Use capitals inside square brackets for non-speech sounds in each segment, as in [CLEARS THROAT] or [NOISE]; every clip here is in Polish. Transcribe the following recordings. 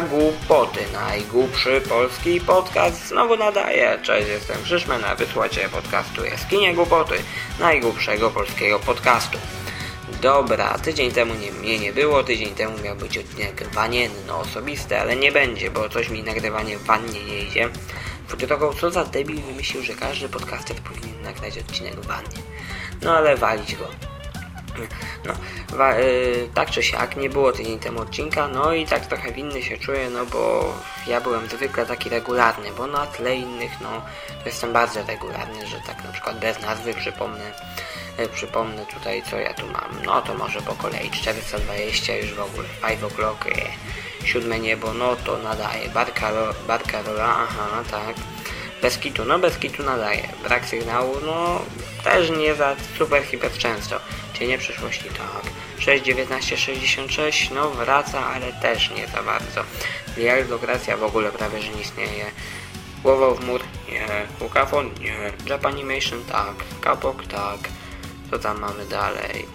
Głupoty, najgłupszy polski podcast znowu nadaje. Cześć, jestem Krzyszman, a wysłuchacie podcastu Jaskinia Głupoty, najgłupszego polskiego podcastu. Dobra, tydzień temu nie, mnie nie było, tydzień temu miał być odcinek wanienno osobiste, ale nie będzie, bo coś mi nagrywanie w wannie nie idzie. Drogą, co za debil wymyślił, że każdy podcaster powinien nagrać odcinek w wannie. No ale walić go. No, wa, y, tak czy siak, nie było tydzień temu odcinka, no i tak trochę winny się czuję, no bo ja byłem zwykle taki regularny, bo na tle innych, no, jestem bardzo regularny, że tak na przykład bez nazwy przypomnę, y, przypomnę tutaj, co ja tu mam, no to może po kolei 420 już w ogóle, 5 o'clock, y, siódme niebo, no to nadaje, barka rola, aha, tak, bez kitu, no bez kitu nadaje, brak sygnału, no też nie za super hiper często. Cienie przyszłości tak. 6.19.66 no wraca, ale też nie za bardzo. Dialogokracja w ogóle prawie że nie istnieje. Głową w mur? Nie. Ukafon? Nie. Japanimation? Tak. Kapok? Tak. Co tam mamy dalej?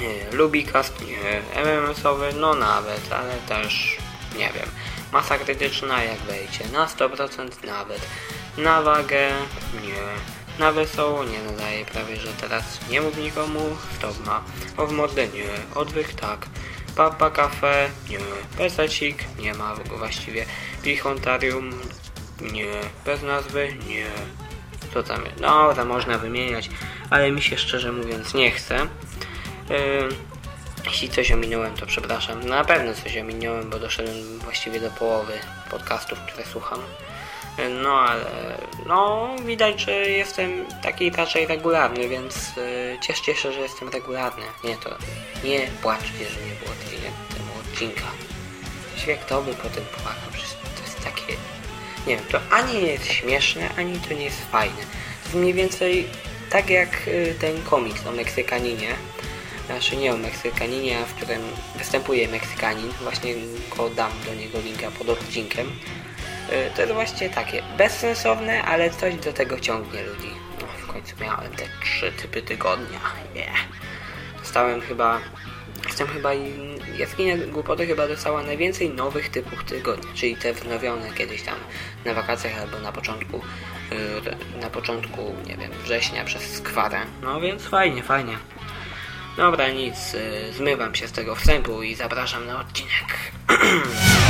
Nie. Lubicast? Nie. MMS-owy? No nawet, ale też nie wiem. Masa krytyczna jak wejdzie? Na 100% nawet. Na wagę? Nie. Na wesoło nie nadaje prawie, że teraz nie mów nikomu, stop ma. O w mordę nie, odwych tak. Papa kafe nie, pesecik nie ma właściwie. Pichontarium nie, bez nazwy nie. Co tam? No, to można wymieniać, ale mi się szczerze mówiąc nie chce. Yy, jeśli coś ominąłem, to przepraszam. Na pewno coś ominąłem, bo doszedłem właściwie do połowy podcastów, które słucham. No ale no widać, że jestem taki raczej regularny, więc yy, cieszcie się, że jestem regularny. Nie to nie płaczcie, że nie było tydzień temu odcinka. Świek to by potem płakał, to jest takie. Nie wiem, to ani nie jest śmieszne, ani to nie jest fajne. To jest mniej więcej tak jak yy, ten komiks o Meksykaninie. Znaczy nie o Meksykaninie, w którym występuje Meksykanin. Właśnie go dam do niego linka pod odcinkiem. Y, to jest właśnie takie bezsensowne, ale coś do tego ciągnie ludzi. No, w końcu miałem te trzy typy tygodnia. Yeah. Dostałem chyba... Jestem chyba... Jaskinia Głupoty chyba dostała najwięcej nowych typów tygodnia, czyli te wnowione kiedyś tam na wakacjach albo na początku y, na początku, nie wiem, września przez skwarę. No więc fajnie, fajnie. Dobra, nic, y, zmywam się z tego wstępu i zapraszam na odcinek. [CLEARS THROAT]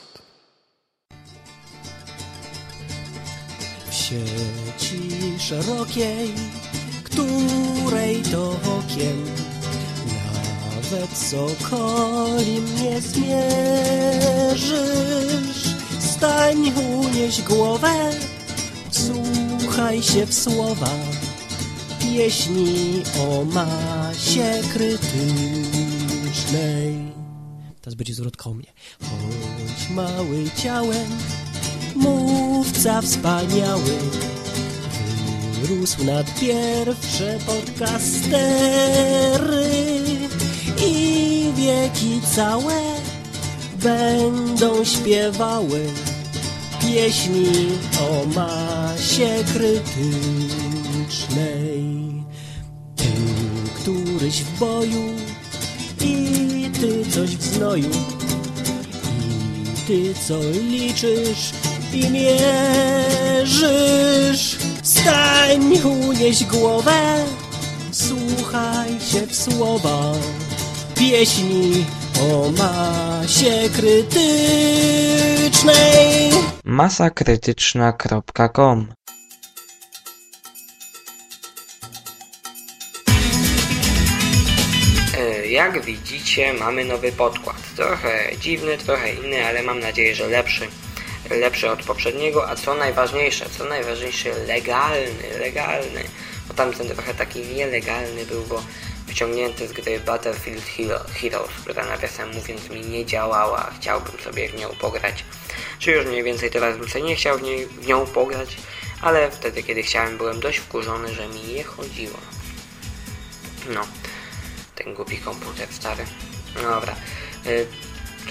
Sieci szerokiej, której to okiem nawet sokoli nie zmierzysz. Stań, unieś głowę, słuchaj się w słowa pieśni o masie krytycznej. Teraz będzie zwrotką mnie. Choć mały ciałem, mówca wspaniały wyrósł nad pierwsze podcastery i wieki całe będą śpiewały pieśni o masie krytycznej. Ty, któryś w boju i ty coś w znoju i ty co liczysz i mierzysz. Stań, unieś głowę, słuchaj się w słowa pieśni o masie krytycznej. masakrytyczna.com E, Jak widzicie, mamy nowy podkład. Trochę dziwny, trochę inny, ale mam nadzieję, że lepszy. Lepszy od poprzedniego, a co najważniejsze, co najważniejsze, legalny, legalny. Bo tamten trochę taki nielegalny był, bo wyciągnięty z gry Battlefield Hero, Heroes, która nawiasem mówiąc mi nie działała. Chciałbym sobie w nią pograć. Czy już mniej więcej teraz bym nie chciał w, niej, w nią pograć, ale wtedy, kiedy chciałem, byłem dość wkurzony, że mi nie chodziło. No, ten głupi komputer stary. No Dobra. Y,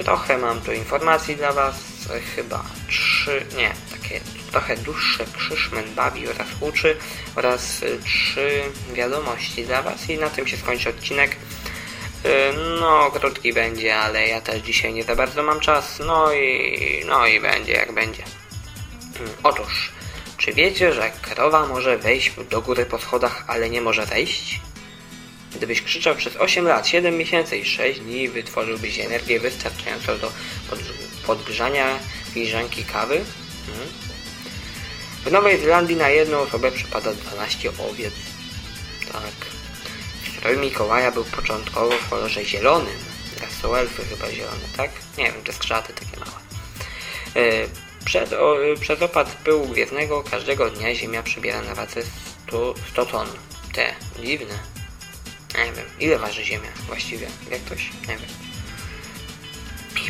trochę mam tu informacji dla Was. Y, Chyba trzy, nie, takie trochę dłuższe Krzyszmen bawi oraz uczy oraz y, trzy wiadomości dla Was i na tym się skończy odcinek. Y, No, krótki będzie, ale ja też dzisiaj nie za bardzo mam czas. No i, no i będzie jak będzie. Mm, Otóż, czy wiecie, że krowa może wejść do góry po schodach, ale nie może wejść? Gdybyś krzyczał przez 8 lat, 7 miesięcy i 6 dni, wytworzyłbyś energię wystarczającą do podgrz- podgrzania filiżanki kawy? Mhm. W Nowej Zelandii na jedną osobę przypada 12 owiec. Tak. Strój Mikołaja był początkowo w kolorze zielonym. Teraz są elfy chyba zielone, tak? Nie wiem, te skrzaty takie małe. E, Przed, o, e, przez opad pyłu gwiezdnego każdego dnia Ziemia przybiera na wadze 100, 100 ton. Te, dziwne. Nie wiem, ile waży Ziemia właściwie? Jak ktoś? Nie wiem.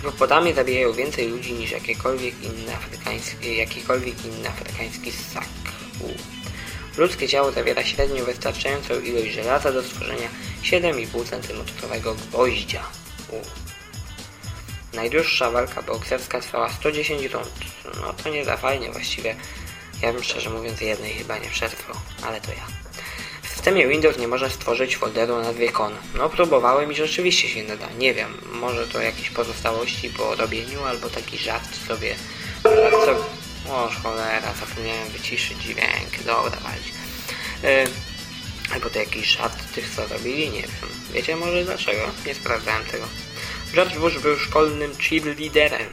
Hipopotamy zabijają więcej ludzi niż jakiekolwiek inny afrykański, jakikolwiek inny afrykański ssak. Ludzkie ciało zawiera średnio wystarczającą ilość żelaza do stworzenia 7,5 cm gwoździa. U. Najdłuższa walka bokserska trwała 110 rund. No to nie za fajnie właściwie. Ja bym szczerze mówiąc jednej chyba nie przetrwał, ale to ja. Systemie Windows nie można stworzyć folderu o nazwie kon. No próbowałem i rzeczywiście się nie da. Nie wiem, może to jakieś pozostałości po robieniu, albo taki żart sobie... Żart sobie... O cholera, zapomniałem wyciszyć dźwięk. Dobra, walić. Yy, albo to jakiś żart tych, co robili, nie wiem. Wiecie może dlaczego? Nie sprawdzałem tego. George Bush był szkolnym cheerleaderem.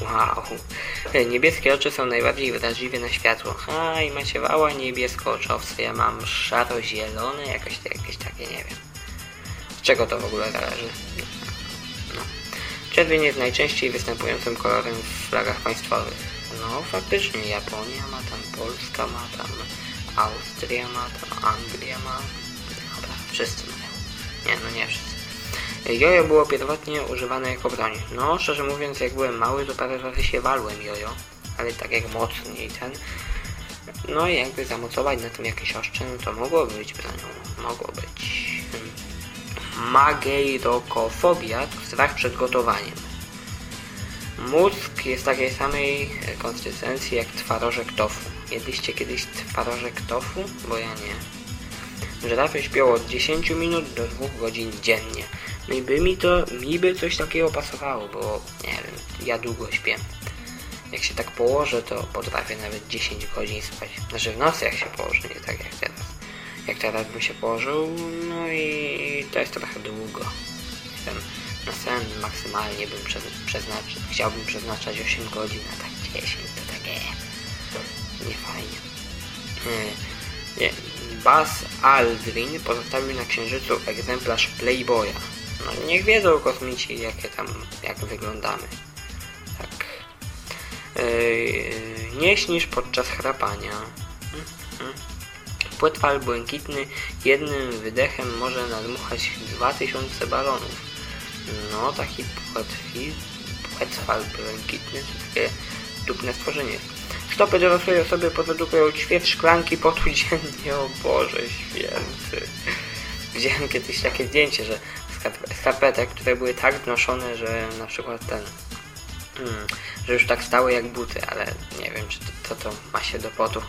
Wow. Niebieskie oczy są najbardziej wrażliwe na światło. A i macie wała niebiesko-oczowce. Ja mam szaro-zielone, jakoś jakieś takie, nie wiem. Z czego to w ogóle zależy? No. Czerwień jest najczęściej występującym kolorem w flagach państwowych. No faktycznie, Japonia ma tam, Polska ma tam, Austria ma tam, Anglia ma. Dobra, wszyscy mają. Nie, no nie wszyscy. Jojo było pierwotnie używane jako broń. No, szczerze mówiąc, jak byłem mały, to parę razy się walłem jojo, ale tak jak mocniej ten. No i jakby zamocować na tym jakieś oszcze, no to mogło być bronią. Mogło być. Mageirokofobia to strach przed gotowaniem. Mózg jest takiej samej konsystencji jak twarożek tofu. Jedliście kiedyś twarożek tofu? Bo ja nie. Żyrafy śpią od 10 minut do 2 godzin dziennie. No i by mi to, mi by coś takiego pasowało, bo nie wiem, ja długo śpię. Jak się tak położę, to potrafię nawet 10 godzin spać. Znaczy w nocy jak się położę, nie tak jak teraz. Jak teraz bym się położył, no i to jest trochę długo. Wiem, na sen maksymalnie bym przez, przeznaczył, chciałbym przeznaczać 8 godzin, a tak 10 to takie niefajnie. Nie, nie. Buzz Aldrin pozostawił na Księżycu egzemplarz Playboya. No niech wiedzą kosmici, jakie tam, jak wyglądamy. Tak. Yy, nie śnisz podczas chrapania. Płetwal błękitny jednym wydechem może nadmuchać 2000 balonów. No, taki płetwal błękitny to takie dupne stworzenie. Stopy dorosłej osoby produkują ćwierć szklanki potu dziennie. O Boże święty. Widziałem kiedyś takie zdjęcie, że skarpetek, które były tak noszone, że na przykład ten, mm, że już tak stały jak buty, ale nie wiem, czy to, to, to ma się do potu.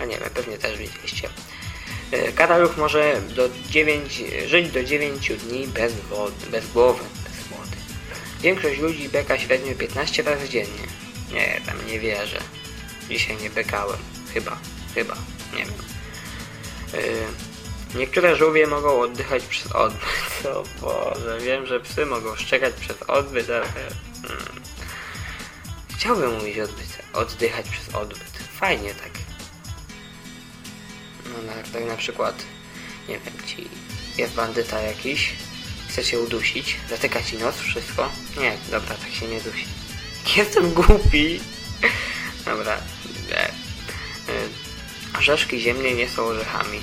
A nie wiem, pewnie też widzieliście. E, Karaluch może do 9, żyć do 9 dni bez wody, bez głowy, bez wody. Większość ludzi beka średnio 15 razy dziennie. Nie, tam nie wierzę. Dzisiaj nie bekałem. Chyba, chyba, nie wiem. Yy, Niektóre żółwie mogą oddychać przez odbyt. [LAUGHS] O Boże, wiem, że psy mogą szczekać przez odbyt, ale... Hmm. Chciałbym mówić odbyt, oddychać przez odbyt. Fajnie tak. No tak, tak na przykład, nie wiem, ci jest bandyta jakiś, chce cię udusić, zatyka ci nos, wszystko. Nie, dobra, tak się nie dusi. [LAUGHS] Jestem głupi. [LAUGHS] Dobra. E, orzeszki ziemnie nie są orzechami.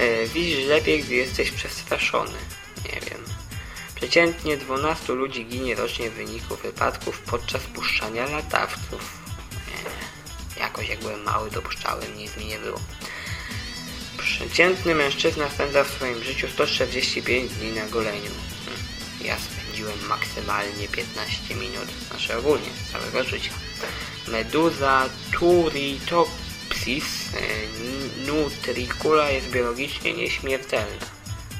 E, widzisz lepiej, gdy jesteś przestraszony. Nie wiem. Przeciętnie 12 ludzi ginie rocznie w wyniku wypadków podczas puszczania latawców. Nie, jakoś jak byłem mały dopuszczałem, nic mi nie było. Przeciętny mężczyzna spędza w swoim życiu 145 dni na goleniu. Hmm. Ja spędziłem maksymalnie 15 minut, znaczy ogólnie, całego życia. Meduza Turritopsis e, nutricula jest biologicznie nieśmiertelna.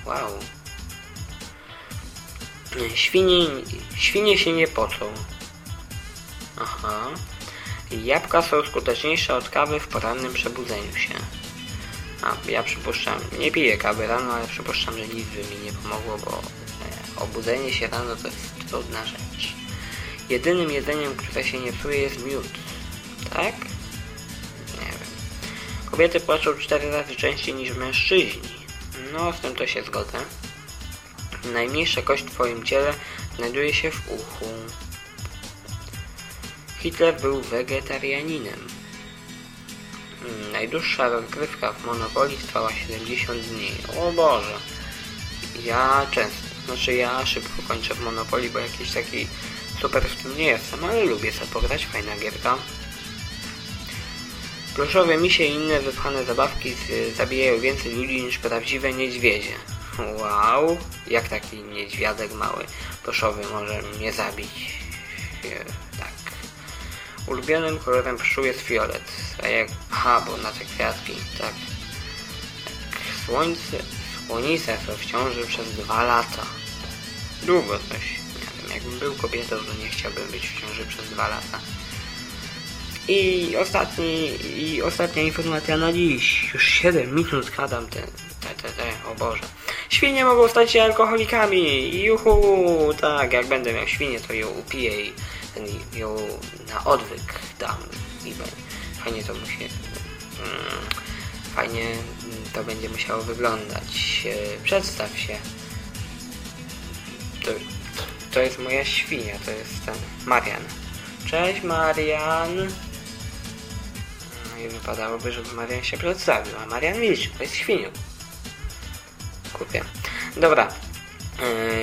Wow. Świnie, świnie się nie pocą. Aha. Jabłka są skuteczniejsze od kawy w porannym przebudzeniu się. A, ja przypuszczam, nie piję kawy rano, ale przypuszczam, że nic by mi nie pomogło, bo e, obudzenie się rano to jest trudna rzecz. Jedynym jedzeniem, które się nie psuje jest miód. Tak? Kobiety płaczą cztery razy częściej niż mężczyźni. No, z tym to się zgodzę. Najmniejsza kość w twoim ciele znajduje się w uchu. Hitler był wegetarianinem. Najdłuższa rozgrywka w Monopoly trwała 70 dni. O Boże. Ja często, znaczy ja szybko kończę w Monopoly, bo jakiś taki super w tym nie jestem, ale lubię sobie pograć, fajna gierka. Pluszowe misie i inne wypchane zabawki zabijają więcej ludzi niż prawdziwe niedźwiedzie. Wow, jak taki niedźwiadek mały pluszowy może mnie zabić. Tak. Ulubionym kolorem pszczół jest fiolet. A jak... Aha, bo na te kwiatki, tak. Słońce... Słonice są w ciąży przez dwa lata. Długo coś. Nie wiem, jakbym był kobietą, to nie chciałbym być w ciąży przez dwa lata. I ostatni, i ostatnia informacja na dziś. Już 7 minut gadam te, te, te, te, o Boże. Świnie mogą stać się alkoholikami. Juhu, tak, jak będę miał świnię, to ją upiję i ten, ją na odwyk dam. I fajnie to musi, mm, fajnie to będzie musiało wyglądać. E, Przedstaw się. To, to jest moja świnia, to jest ten Marian. Cześć Marian. I wypadałoby, żeby Marian się przedstawił, a Marian milczy, to jest świniu. Kupię. Dobra.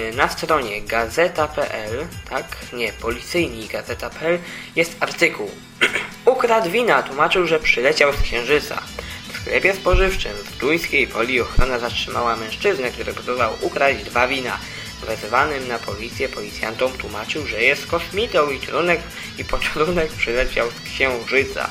Yy, Na stronie gazeta.pl, tak? Nie, policyjni gazeta.pl jest artykuł. [CLEARS THROAT] Ukradł wina, tłumaczył, że przyleciał z Księżyca. W sklepie spożywczym w duńskiej Woli ochrona zatrzymała mężczyznę, który próbował ukraść dwa wina. Wezwanym na policję policjantom tłumaczył, że jest kosmitą i trunek i poczunek przyleciał z Księżyca.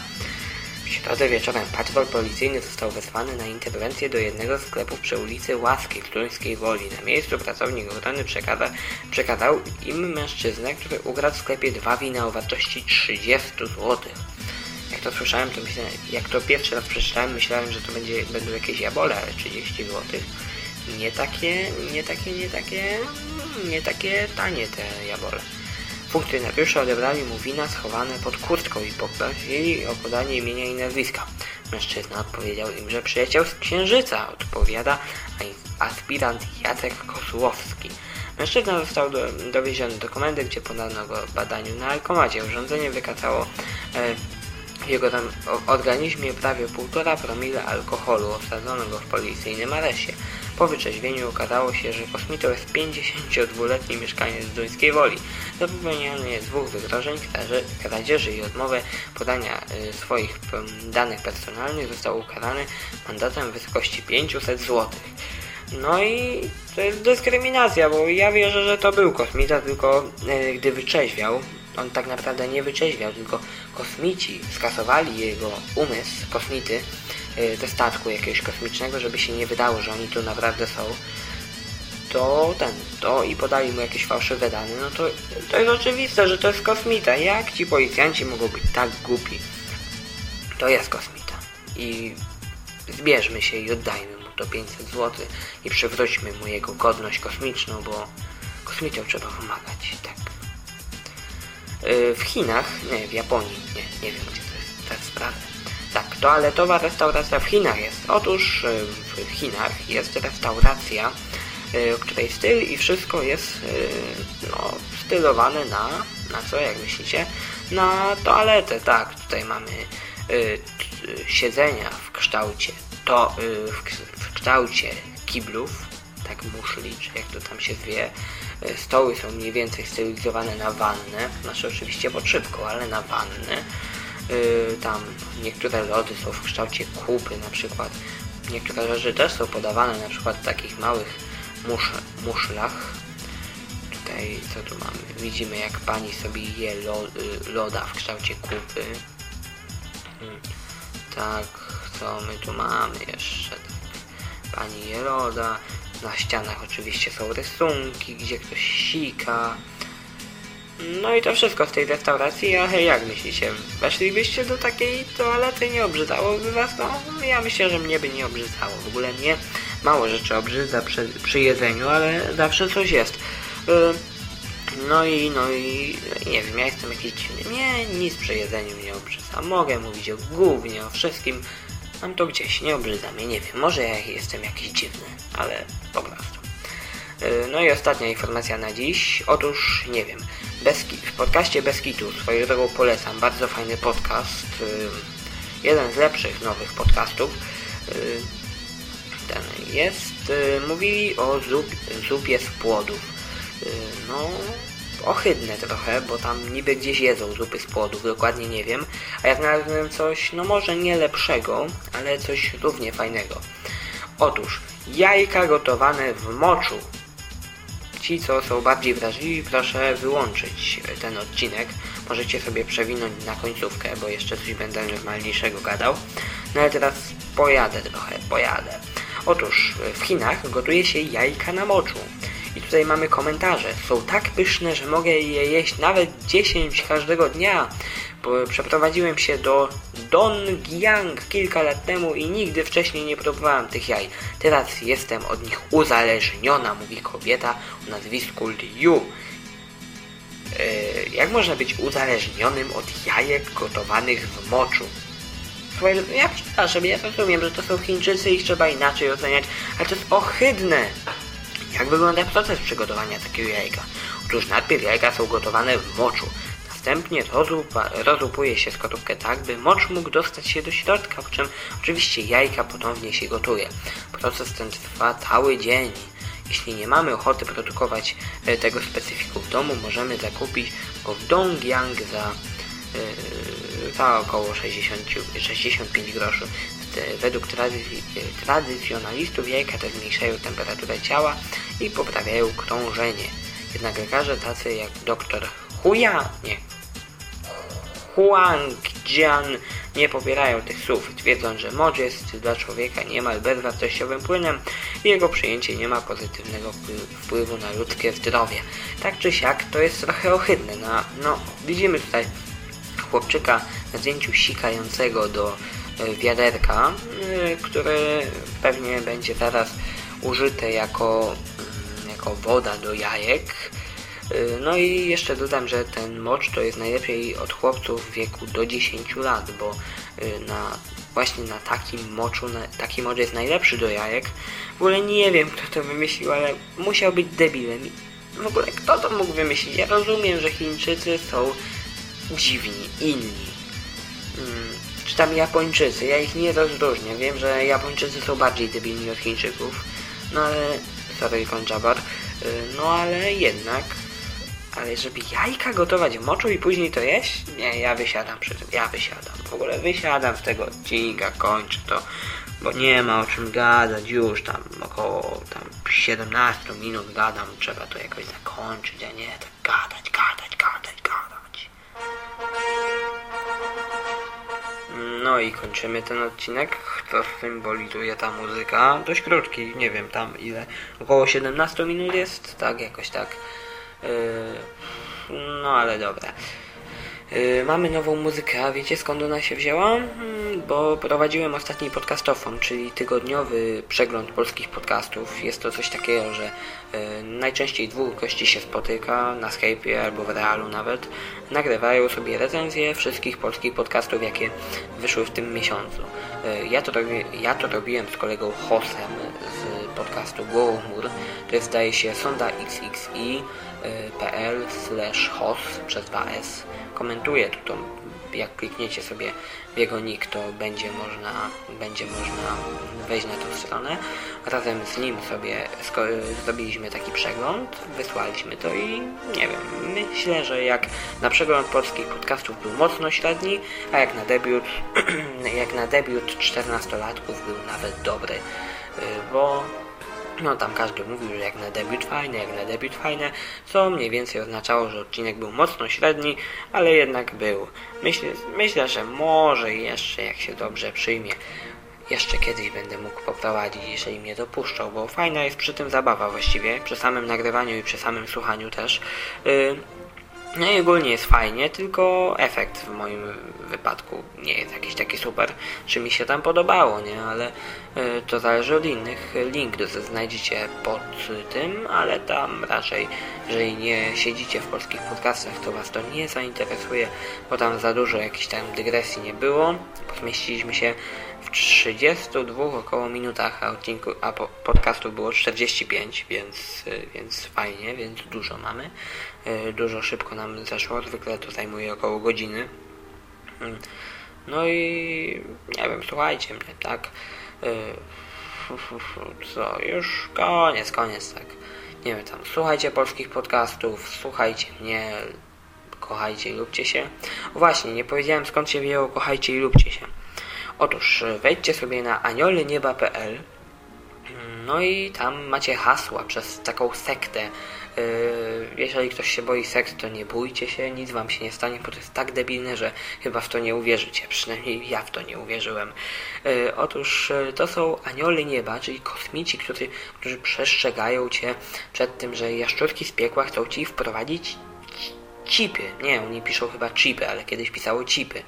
W środę wieczorem patrol policyjny został wezwany na interwencję do jednego z sklepów przy ulicy Łaskiej w Duńskiej Woli. Na miejscu pracownik ochrony przekazał, przekazał im mężczyznę, który ukradł w sklepie dwa wina o wartości 30 zł. Jak to słyszałem, to myślałem, jak to pierwszy raz przeczytałem, myślałem, że to będzie, będą jakieś jabole, ale 30 zł. Nie takie, nie takie, nie takie, nie takie tanie te jabole. Funkcjonariusze odebrali mu wina schowane pod kurtką i poprosili o podanie imienia i nazwiska. Mężczyzna odpowiedział im, że przyleciał z Księżyca, odpowiada aspirant Jacek Kozłowski. Mężczyzna został do, dowieziony do komendy, gdzie podano go badaniu na alkomacie. Urządzenie wykazało e, w jego organizmie prawie 1,5 promile alkoholu. Osadzono go w policyjnym areszcie. Po wyczeźwieniu okazało się, że kosmitą jest 52-letni mieszkaniec Duńskiej Woli. Za popełnienie dwóch wygrożeń, kradzieży- i odmowę podania y, swoich p- danych personalnych został ukarany mandatem w wysokości 500 zł. No i to jest dyskryminacja, bo ja wierzę, że to był kosmita, tylko e, gdy wyczeźwiał, on tak naprawdę nie wyczeźwiał, tylko kosmici skasowali jego umysł, kosmity, ze statku jakiegoś kosmicznego, żeby się nie wydało, że oni tu naprawdę są. To ten, to i podali mu jakieś fałszywe dane, no to, to jest oczywiste, że to jest kosmita. Jak ci policjanci mogą być tak głupi? To jest kosmita. I zbierzmy się i oddajmy mu ponadto 500 zł i przywróćmy mu jego godność kosmiczną, bo kosmitom trzeba pomagać, tak. Yy, w Chinach, nie, w Japonii, nie, nie wiem gdzie to jest, tak sprawdzę. Tak, toaletowa restauracja w Chinach jest. Otóż yy, w Chinach jest restauracja, yy, której styl i wszystko jest no, stylowane na, na co, jak myślicie? Na toaletę, tak. Tutaj mamy siedzenia w kształcie to w, w kształcie kiblów, tak muszli, czy jak to tam się zwie. Yy, Stoły są mniej więcej stylizowane na wannę, znaczy oczywiście pod szybką, ale na wannę. Yy, tam niektóre lody są w kształcie kupy na przykład. Niektóre rzeczy też są podawane na przykład w takich małych musz, muszlach. Tutaj co tu mamy? Widzimy jak pani sobie je lo, y, loda w kształcie kupy. Hmm. Tak, co my tu mamy jeszcze? Pani je loda. Na ścianach oczywiście są rysunki, gdzie ktoś sika. No i to wszystko z tej restauracji, a jak myślicie? Weszlibyście do takiej toalety, nie obrzydałoby was? No, ja myślę, że mnie by nie obrzydzało. W ogóle mnie mało rzeczy obrzydza przy, przy jedzeniu, ale zawsze coś jest. Y, No i, no i nie wiem, ja jestem jakiś dziwny. Nie, nic przy jedzeniu mnie obrzydza. Mogę mówić o głównie, o wszystkim. Mam to gdzieś, nie obrzydza mnie, nie wiem. Może ja jestem jakiś dziwny, ale po prostu. Yy, No i ostatnia informacja na dziś. Otóż, nie wiem, bez, ki- w podcaście Bez Kitu swoją drogą polecam. Bardzo fajny podcast. yy, Jeden z lepszych nowych podcastów. Yy, Ten jest. Mówili o zup, zupie z płodów. No, ohydne trochę, bo tam niby gdzieś jedzą zupy z płodów, dokładnie nie wiem. A ja znalazłem coś, no może nie lepszego, ale coś równie fajnego. Otóż, jajka gotowane w moczu. Ci, co są bardziej wrażliwi, proszę wyłączyć e, ten odcinek. Możecie sobie przewinąć na końcówkę, bo jeszcze coś będę normalniejszego gadał. No ale teraz pojadę trochę, pojadę. Otóż e, w Chinach gotuje się jajka na moczu. Tutaj mamy komentarze. Są tak pyszne, że mogę je jeść nawet 10 każdego dnia. Przeprowadziłem się do Dongjiang kilka lat temu i nigdy wcześniej nie próbowałem tych jaj. Teraz jestem od nich uzależniona, mówi kobieta o nazwisku Liu. Yy, jak można być uzależnionym od jajek gotowanych w moczu? Słuchaj, ja przepraszam, ja rozumiem, że to są Chińczycy i trzeba inaczej oceniać, ale to jest ohydne. Jak wygląda proces przygotowania takiego jajka? Otóż najpierw jajka są gotowane w moczu. Następnie rozłupa, rozłupuje się skotówkę tak, by mocz mógł dostać się do środka, po czym oczywiście jajka ponownie się gotuje. Proces ten trwa cały dzień. Jeśli nie mamy ochoty produkować e, tego specyfiku w domu, możemy zakupić go w Dongjiang za, e, za około 60, 65 groszy. Według tradycjonalistów jajka te zmniejszają temperaturę ciała i poprawiają krążenie. Jednak lekarze tacy jak dr Huya, nie, Huang Jian nie popierają tych słów, twierdząc, że mocz jest dla człowieka niemal bezwartościowym płynem i jego przyjęcie nie ma pozytywnego wpły- wpływu na ludzkie zdrowie. Tak czy siak, to jest trochę ohydne. No, no widzimy tutaj chłopczyka na zdjęciu sikającego do wiaderka, e, które pewnie będzie zaraz użyte jako, mm, jako woda do jajek. E, No i jeszcze dodam, że ten mocz to jest najlepiej od chłopców w wieku do 10 lat, bo e, na właśnie na takim moczu, na, taki mocz jest najlepszy do jajek. W ogóle nie wiem kto to wymyślił, ale musiał być debilem. W ogóle kto to mógł wymyślić? Ja rozumiem, że Chińczycy są dziwni, inni. Mm, czy tam Japończycy, ja ich nie rozróżnię. Wiem, że Japończycy są bardziej debilni od Chińczyków. No ale, sorry Konjabar, no ale jednak, ale żeby jajka gotować w moczu i później to jeść? Nie, ja wysiadam przy tym, ja wysiadam. W ogóle wysiadam z tego odcinka, kończę to, bo nie ma o czym gadać już tam około tam 17 minut gadam, trzeba to jakoś zakończyć, a nie tak gadać, gadać, No i kończymy ten odcinek, co symbolizuje ta muzyka. Dość krótki, nie wiem tam ile. Około 17 minut jest, tak, jakoś tak. Yy, no ale dobra. Yy, mamy nową muzykę, a wiecie skąd ona się wzięła? Hmm, bo prowadziłem ostatni podcastofon, czyli tygodniowy przegląd polskich podcastów. Jest to coś takiego, że yy, najczęściej dwóch gości się spotyka na Skype'ie albo w realu nawet. Nagrywają sobie recenzje wszystkich polskich podcastów, jakie wyszły w tym miesiącu. Yy, ja, to ja to robiłem z kolegą Hosem z podcastu Gołomur. To jest zdaje się sonda xxi.pl slash hos przez 2s komentuję tu to, jak klikniecie sobie w jego nick, to będzie można, będzie można wejść na tą stronę. Razem z nim sobie zrobiliśmy taki przegląd, wysłaliśmy to i nie wiem, myślę, że jak na przegląd polskich podcastów był mocno średni, a jak na debiut, [CLEARS THROAT] jak na debiut 14-latków był nawet dobry, y, bo no tam każdy mówił, że jak na debiut fajne, jak na debiut fajne, co mniej więcej oznaczało, że odcinek był mocno średni, ale jednak był. Myślę, myślę, że może jeszcze jak się dobrze przyjmie, jeszcze kiedyś będę mógł poprowadzić, jeżeli mnie dopuszczą, bo fajna jest przy tym zabawa właściwie, przy samym nagrywaniu i przy samym słuchaniu też. Yy, no i ogólnie jest fajnie, tylko efekt w moim wypadku nie jest jakiś taki super, czy mi się tam podobało, nie, ale y, to zależy od innych. Link do znajdziecie pod tym, ale tam raczej, jeżeli nie siedzicie w polskich podcastach, to Was to nie zainteresuje, bo tam za dużo jakichś tam dygresji nie było. Zmieściliśmy się w 32 około minutach, a, odcinku, a podcastu było 45, więc, y, więc fajnie, więc dużo mamy. Y, dużo szybko nam zeszło, zwykle to zajmuje około godziny. No i nie wiem, słuchajcie mnie, tak? Y, co, już koniec, koniec, tak. Nie wiem, tam słuchajcie polskich podcastów, słuchajcie mnie, kochajcie i lubcie się. Właśnie, nie powiedziałem skąd się wzięło kochajcie i lubcie się. Otóż wejdźcie sobie na aniolenieba.pl no i tam macie hasła przez taką sektę. Yy, jeżeli ktoś się boi sekt, to nie bójcie się, nic wam się nie stanie, bo to jest tak debilne, że chyba w to nie uwierzycie. [LAUGHS] Przynajmniej ja w to nie uwierzyłem. Yy, otóż to są anioły nieba, czyli kosmici, którzy, którzy przestrzegają cię przed tym, że jaszczurki z piekła chcą ci wprowadzić chipy. Nie, oni piszą chyba chipy, ale kiedyś pisało chipy.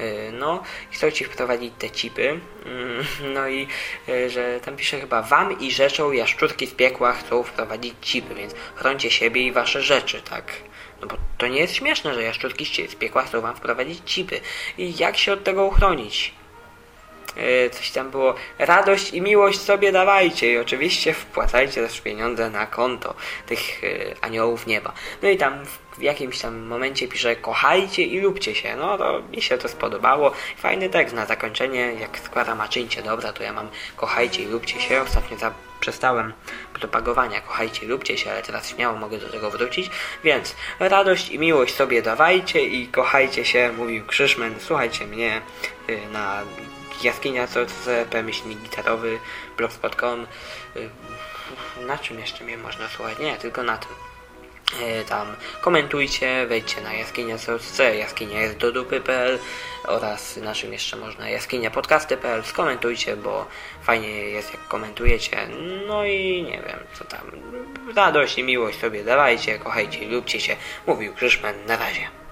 Y, no, chcą ci wprowadzić te chipy. Mm, no i y, że tam pisze chyba wam i rzeczą jaszczurki z piekła chcą wprowadzić chipy, więc chroncie siebie i wasze rzeczy, tak? No bo to nie jest śmieszne, że jaszczurki z piekła chcą wam wprowadzić chipy. I jak się od tego uchronić? Y, coś tam było, radość i miłość sobie dawajcie i oczywiście wpłacajcie też pieniądze na konto tych aniołów nieba. No i tam w jakimś tam momencie pisze kochajcie i lubcie się. No to mi się to spodobało. Fajny tekst na zakończenie, jak składa maczyńcie dobra, to ja mam kochajcie i lubcie się. Ostatnio za przestałem propagowania kochajcie lubcie się, ale teraz śmiało mogę do tego wrócić. Więc radość i miłość sobie dawajcie i kochajcie się, mówił Krzyszmen. Słuchajcie mnie y, na jaskinia co myślnik gitarowy blogspot.com y, na czym jeszcze mnie można słuchać? Nie, tylko na tym. E, tam komentujcie, wejdźcie na jaskinia jaskinia jest do dupy.pl oraz naszym jeszcze można jaskinia podcasty.pl, skomentujcie, bo fajnie jest jak komentujecie, no i nie wiem, co tam, radość i miłość sobie dawajcie, kochajcie lubcie się, mówił Krzyszman, na razie.